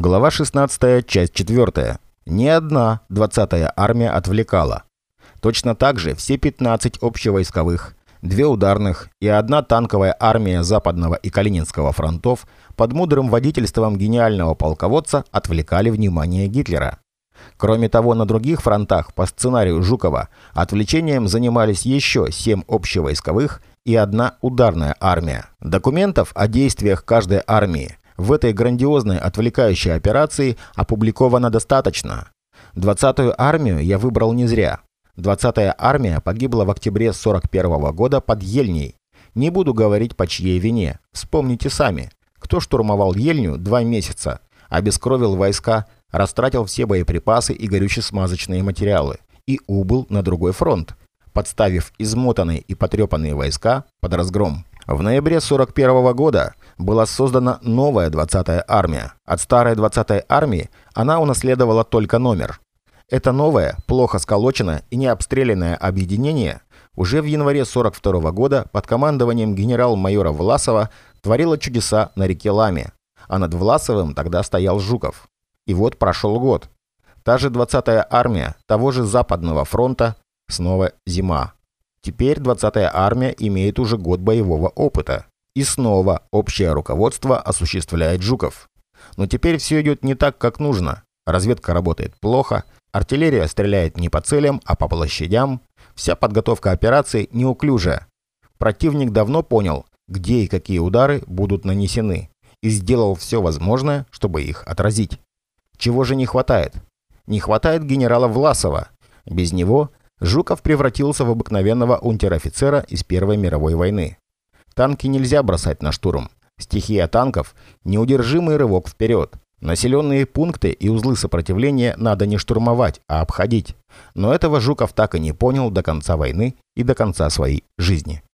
Глава 16, часть 4. Ни одна 20-я армия отвлекала. Точно так же все 15 общевойсковых, две ударных и одна танковая армия Западного и Калининского фронтов под мудрым водительством гениального полководца отвлекали внимание Гитлера. Кроме того, на других фронтах по сценарию Жукова отвлечением занимались еще 7 общевойсковых и одна ударная армия. Документов о действиях каждой армии в этой грандиозной отвлекающей операции опубликовано достаточно. 20-ю армию я выбрал не зря. 20-я армия погибла в октябре 41 -го года под Ельней. Не буду говорить по чьей вине. Вспомните сами. Кто штурмовал Ельню два месяца, обескровил войска, растратил все боеприпасы и горюче-смазочные материалы и убыл на другой фронт, подставив измотанные и потрепанные войска под разгром. В ноябре 41 года была создана новая 20-я армия. От старой 20-й армии она унаследовала только номер. Это новое, плохо сколоченное и не обстрелянное объединение уже в январе 42 года под командованием генерал-майора Власова творило чудеса на реке Ламе, а над Власовым тогда стоял Жуков. И вот прошел год. Та же 20-я армия того же Западного фронта, снова зима. Теперь 20-я армия имеет уже год боевого опыта. И снова общее руководство осуществляет Жуков. Но теперь все идет не так, как нужно. Разведка работает плохо, артиллерия стреляет не по целям, а по площадям. Вся подготовка операции неуклюжая. Противник давно понял, где и какие удары будут нанесены, и сделал все возможное, чтобы их отразить. Чего же не хватает? Не хватает генерала Власова. Без него Жуков превратился в обыкновенного унтер-офицера из Первой мировой войны. Танки нельзя бросать на штурм. Стихия танков – неудержимый рывок вперед. Населенные пункты и узлы сопротивления надо не штурмовать, а обходить. Но этого Жуков так и не понял до конца войны и до конца своей жизни.